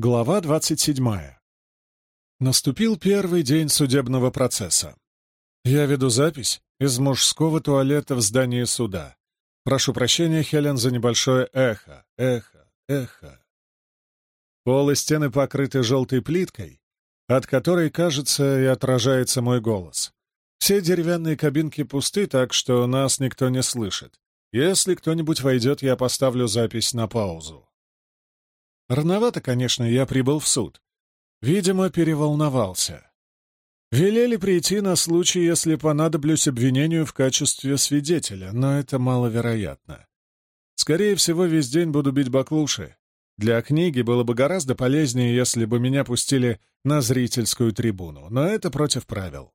Глава 27. Наступил первый день судебного процесса. Я веду запись из мужского туалета в здании суда. Прошу прощения, Хелен, за небольшое эхо, эхо, эхо. Пол и стены покрыты желтой плиткой, от которой, кажется, и отражается мой голос. Все деревянные кабинки пусты, так что нас никто не слышит. Если кто-нибудь войдет, я поставлю запись на паузу. Рановато, конечно, я прибыл в суд. Видимо, переволновался. Велели прийти на случай, если понадоблюсь обвинению в качестве свидетеля, но это маловероятно. Скорее всего, весь день буду бить баклуши. Для книги было бы гораздо полезнее, если бы меня пустили на зрительскую трибуну, но это против правил.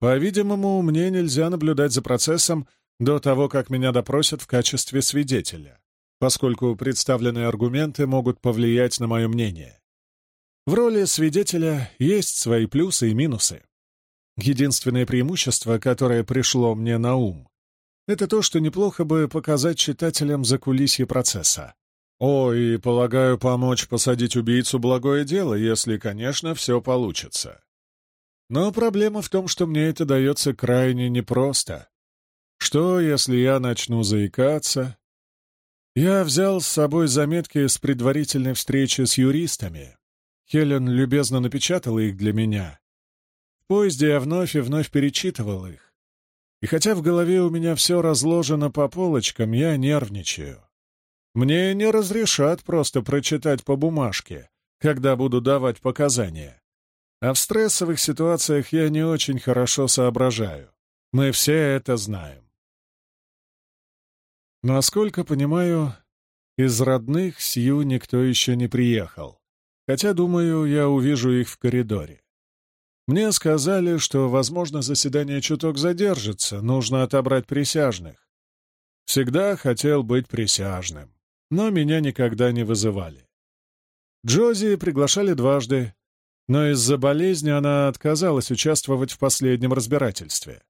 По-видимому, мне нельзя наблюдать за процессом до того, как меня допросят в качестве свидетеля поскольку представленные аргументы могут повлиять на мое мнение. В роли свидетеля есть свои плюсы и минусы. Единственное преимущество, которое пришло мне на ум, это то, что неплохо бы показать читателям закулисье процесса. О, и, полагаю, помочь посадить убийцу — благое дело, если, конечно, все получится. Но проблема в том, что мне это дается крайне непросто. Что, если я начну заикаться, я взял с собой заметки с предварительной встречи с юристами. Хелен любезно напечатала их для меня. В поезде я вновь и вновь перечитывал их. И хотя в голове у меня все разложено по полочкам, я нервничаю. Мне не разрешат просто прочитать по бумажке, когда буду давать показания. А в стрессовых ситуациях я не очень хорошо соображаю. Мы все это знаем. Насколько понимаю, из родных Сью никто еще не приехал, хотя, думаю, я увижу их в коридоре. Мне сказали, что, возможно, заседание чуток задержится, нужно отобрать присяжных. Всегда хотел быть присяжным, но меня никогда не вызывали. Джози приглашали дважды, но из-за болезни она отказалась участвовать в последнем разбирательстве.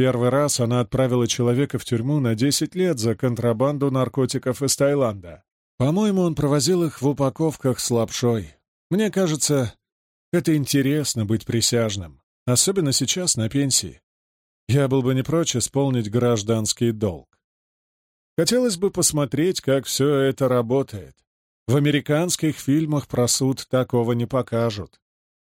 Первый раз она отправила человека в тюрьму на 10 лет за контрабанду наркотиков из Таиланда. По-моему, он провозил их в упаковках с лапшой. Мне кажется, это интересно быть присяжным, особенно сейчас на пенсии. Я был бы не прочь исполнить гражданский долг. Хотелось бы посмотреть, как все это работает. В американских фильмах про суд такого не покажут.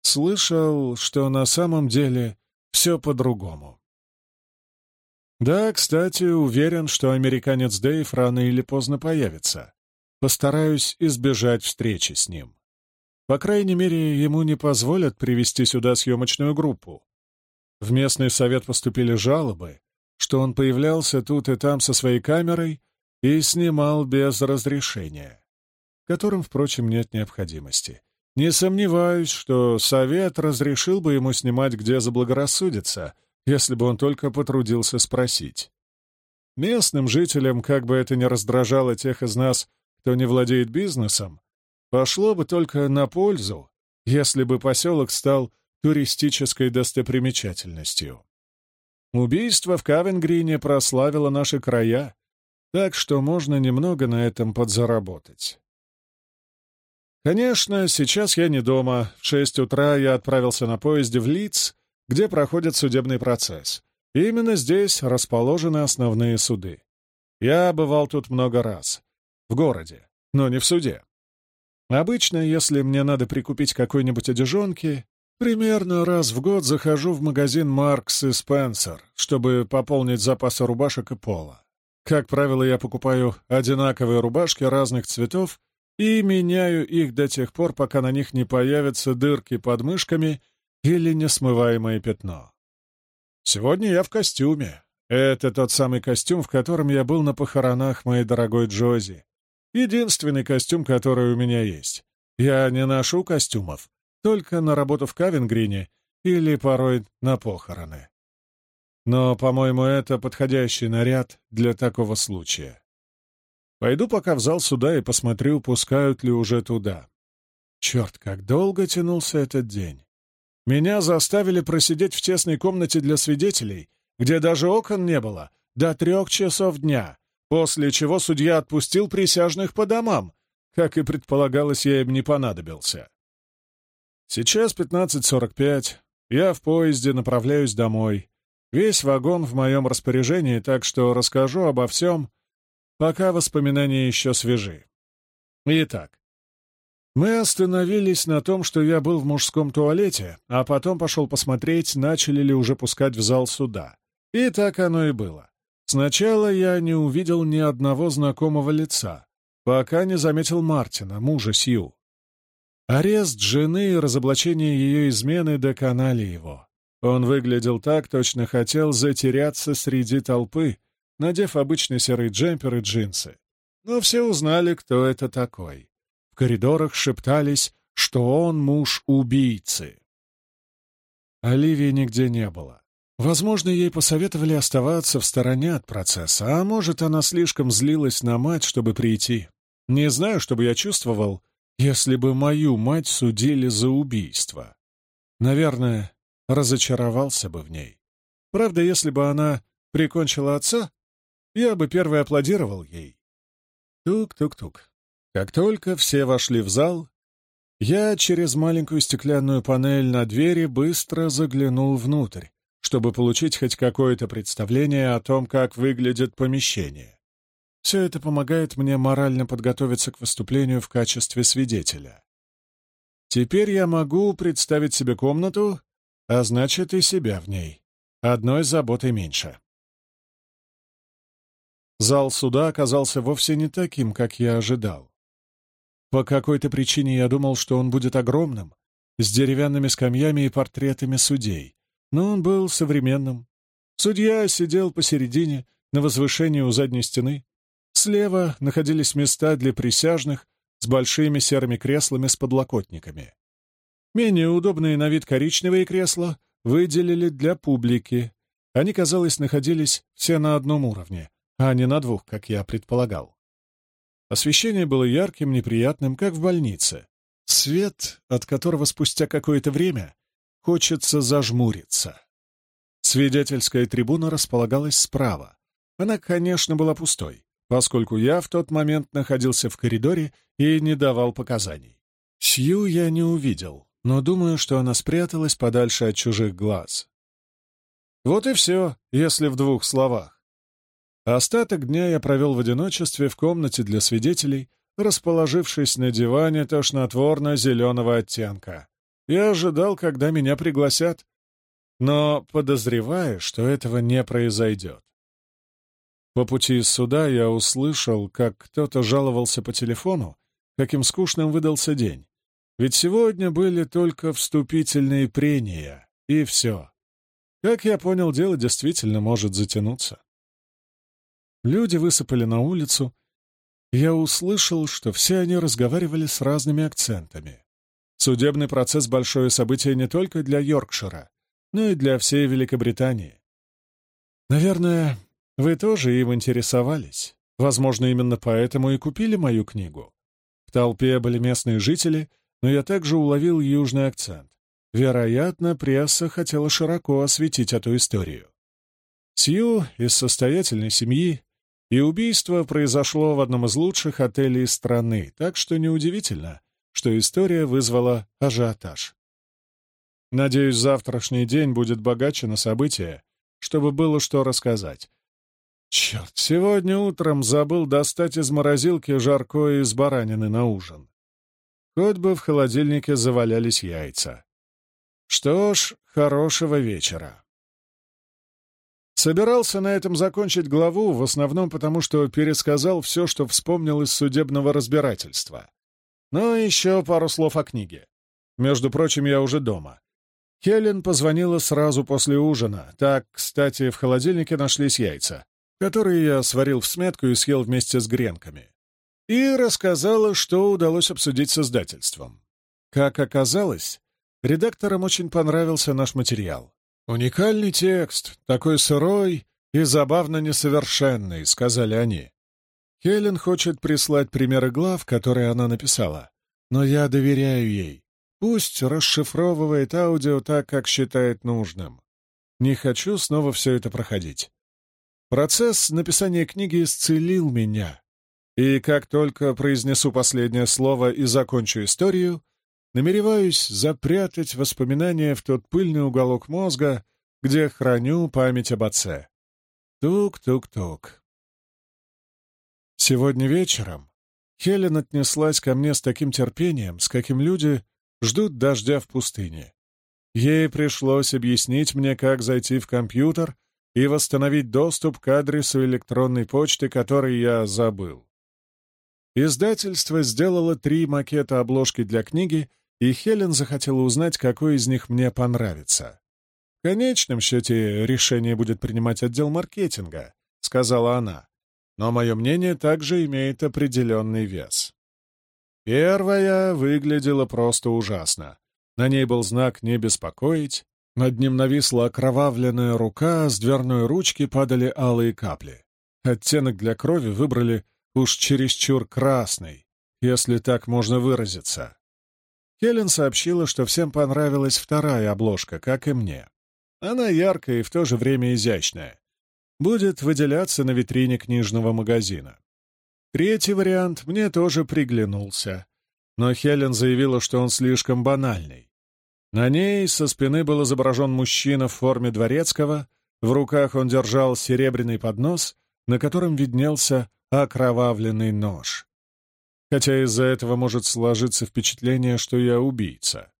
Слышал, что на самом деле все по-другому. Да, кстати, уверен, что американец Дэйв рано или поздно появится. Постараюсь избежать встречи с ним. По крайней мере, ему не позволят привести сюда съемочную группу. В местный совет поступили жалобы, что он появлялся тут и там со своей камерой и снимал без разрешения, которым, впрочем, нет необходимости. Не сомневаюсь, что совет разрешил бы ему снимать, где заблагорассудится — если бы он только потрудился спросить. Местным жителям, как бы это ни раздражало тех из нас, кто не владеет бизнесом, пошло бы только на пользу, если бы поселок стал туристической достопримечательностью. Убийство в Кавенгрине прославило наши края, так что можно немного на этом подзаработать. Конечно, сейчас я не дома. В шесть утра я отправился на поезде в Лидс где проходит судебный процесс. Именно здесь расположены основные суды. Я бывал тут много раз. В городе, но не в суде. Обычно, если мне надо прикупить какой-нибудь одежонки, примерно раз в год захожу в магазин «Маркс и Спенсер», чтобы пополнить запасы рубашек и пола. Как правило, я покупаю одинаковые рубашки разных цветов и меняю их до тех пор, пока на них не появятся дырки под мышками или несмываемое пятно. Сегодня я в костюме. Это тот самый костюм, в котором я был на похоронах моей дорогой Джози. Единственный костюм, который у меня есть. Я не ношу костюмов, только на работу в Кавенгрине или порой на похороны. Но, по-моему, это подходящий наряд для такого случая. Пойду пока в зал суда и посмотрю, пускают ли уже туда. Черт, как долго тянулся этот день. Меня заставили просидеть в тесной комнате для свидетелей, где даже окон не было, до трех часов дня, после чего судья отпустил присяжных по домам, как и предполагалось, я им не понадобился. Сейчас 15.45, я в поезде направляюсь домой. Весь вагон в моем распоряжении, так что расскажу обо всем, пока воспоминания еще свежи. Итак, мы остановились на том, что я был в мужском туалете, а потом пошел посмотреть, начали ли уже пускать в зал суда. И так оно и было. Сначала я не увидел ни одного знакомого лица, пока не заметил Мартина, мужа Сью. Арест жены и разоблачение ее измены доконали его. Он выглядел так, точно хотел затеряться среди толпы, надев обычный серый джемпер и джинсы. Но все узнали, кто это такой. Коридорах шептались, что он муж убийцы. Оливии нигде не было. Возможно, ей посоветовали оставаться в стороне от процесса, а может, она слишком злилась на мать, чтобы прийти. Не знаю, что бы я чувствовал, если бы мою мать судили за убийство. Наверное, разочаровался бы в ней. Правда, если бы она прикончила отца, я бы первый аплодировал ей. Тук-тук-тук. Как только все вошли в зал, я через маленькую стеклянную панель на двери быстро заглянул внутрь, чтобы получить хоть какое-то представление о том, как выглядит помещение. Все это помогает мне морально подготовиться к выступлению в качестве свидетеля. Теперь я могу представить себе комнату, а значит и себя в ней. Одной заботой меньше. Зал суда оказался вовсе не таким, как я ожидал. По какой-то причине я думал, что он будет огромным, с деревянными скамьями и портретами судей, но он был современным. Судья сидел посередине, на возвышении у задней стены. Слева находились места для присяжных с большими серыми креслами с подлокотниками. Менее удобные на вид коричневые кресла выделили для публики. Они, казалось, находились все на одном уровне, а не на двух, как я предполагал. Освещение было ярким, неприятным, как в больнице. Свет, от которого спустя какое-то время хочется зажмуриться. Свидетельская трибуна располагалась справа. Она, конечно, была пустой, поскольку я в тот момент находился в коридоре и не давал показаний. Сью я не увидел, но думаю, что она спряталась подальше от чужих глаз. Вот и все, если в двух словах. Остаток дня я провел в одиночестве в комнате для свидетелей, расположившись на диване тошнотворно-зеленого оттенка. Я ожидал, когда меня пригласят, но подозреваю, что этого не произойдет. По пути из суда я услышал, как кто-то жаловался по телефону, каким скучным выдался день. Ведь сегодня были только вступительные прения, и все. Как я понял, дело действительно может затянуться. Люди высыпали на улицу, я услышал, что все они разговаривали с разными акцентами. Судебный процесс — большое событие не только для Йоркшира, но и для всей Великобритании. Наверное, вы тоже им интересовались. Возможно, именно поэтому и купили мою книгу. В толпе были местные жители, но я также уловил южный акцент. Вероятно, пресса хотела широко осветить эту историю. Сью из состоятельной семьи и убийство произошло в одном из лучших отелей страны, так что неудивительно, что история вызвала ажиотаж. Надеюсь, завтрашний день будет богаче на события, чтобы было что рассказать. Черт, сегодня утром забыл достать из морозилки жаркое из баранины на ужин. Хоть бы в холодильнике завалялись яйца. Что ж, хорошего вечера. Собирался на этом закончить главу, в основном потому, что пересказал все, что вспомнил из судебного разбирательства. Но еще пару слов о книге. Между прочим, я уже дома. Хелен позвонила сразу после ужина. Так, кстати, в холодильнике нашлись яйца, которые я сварил в сметку и съел вместе с гренками. И рассказала, что удалось обсудить с издательством. Как оказалось, редакторам очень понравился наш материал. «Уникальный текст, такой сырой и забавно несовершенный», — сказали они. Хелен хочет прислать примеры глав, которые она написала, но я доверяю ей. Пусть расшифровывает аудио так, как считает нужным. Не хочу снова все это проходить. Процесс написания книги исцелил меня, И как только произнесу последнее слово и закончу историю, намереваюсь запрятать воспоминания в тот пыльный уголок мозга, где храню память об отце. Тук-тук-тук. Сегодня вечером Хелен отнеслась ко мне с таким терпением, с каким люди ждут дождя в пустыне. Ей пришлось объяснить мне, как зайти в компьютер и восстановить доступ к адресу электронной почты, который я забыл. Издательство сделало три макета обложки для книги, и Хелен захотела узнать, какой из них мне понравится. «В конечном счете решение будет принимать отдел маркетинга», — сказала она. «Но мое мнение также имеет определенный вес». Первая выглядела просто ужасно. На ней был знак «Не беспокоить», над ним нависла окровавленная рука, с дверной ручки падали алые капли. Оттенок для крови выбрали уж чересчур красный, если так можно выразиться. Хелен сообщила, что всем понравилась вторая обложка, как и мне. Она яркая и в то же время изящная. Будет выделяться на витрине книжного магазина. Третий вариант мне тоже приглянулся, но Хелен заявила, что он слишком банальный. На ней со спины был изображен мужчина в форме дворецкого, в руках он держал серебряный поднос, на котором виднелся окровавленный нож. Хотя из-за этого может сложиться впечатление, что я убийца.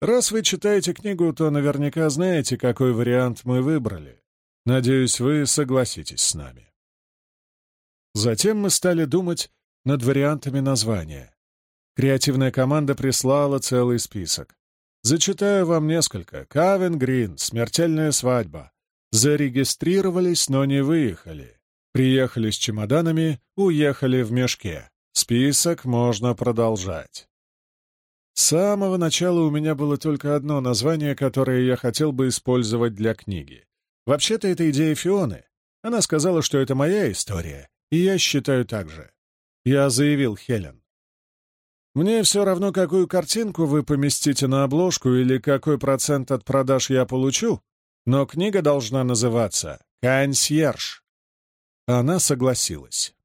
Раз вы читаете книгу, то наверняка знаете, какой вариант мы выбрали. Надеюсь, вы согласитесь с нами. Затем мы стали думать над вариантами названия. Креативная команда прислала целый список. Зачитаю вам несколько. Кавен Грин, смертельная свадьба. Зарегистрировались, но не выехали. Приехали с чемоданами, уехали в мешке. Список можно продолжать. С самого начала у меня было только одно название, которое я хотел бы использовать для книги. Вообще-то это идея Фионы. Она сказала, что это моя история, и я считаю так же. Я заявил Хелен. Мне все равно, какую картинку вы поместите на обложку или какой процент от продаж я получу, но книга должна называться «Консьерж». Она согласилась.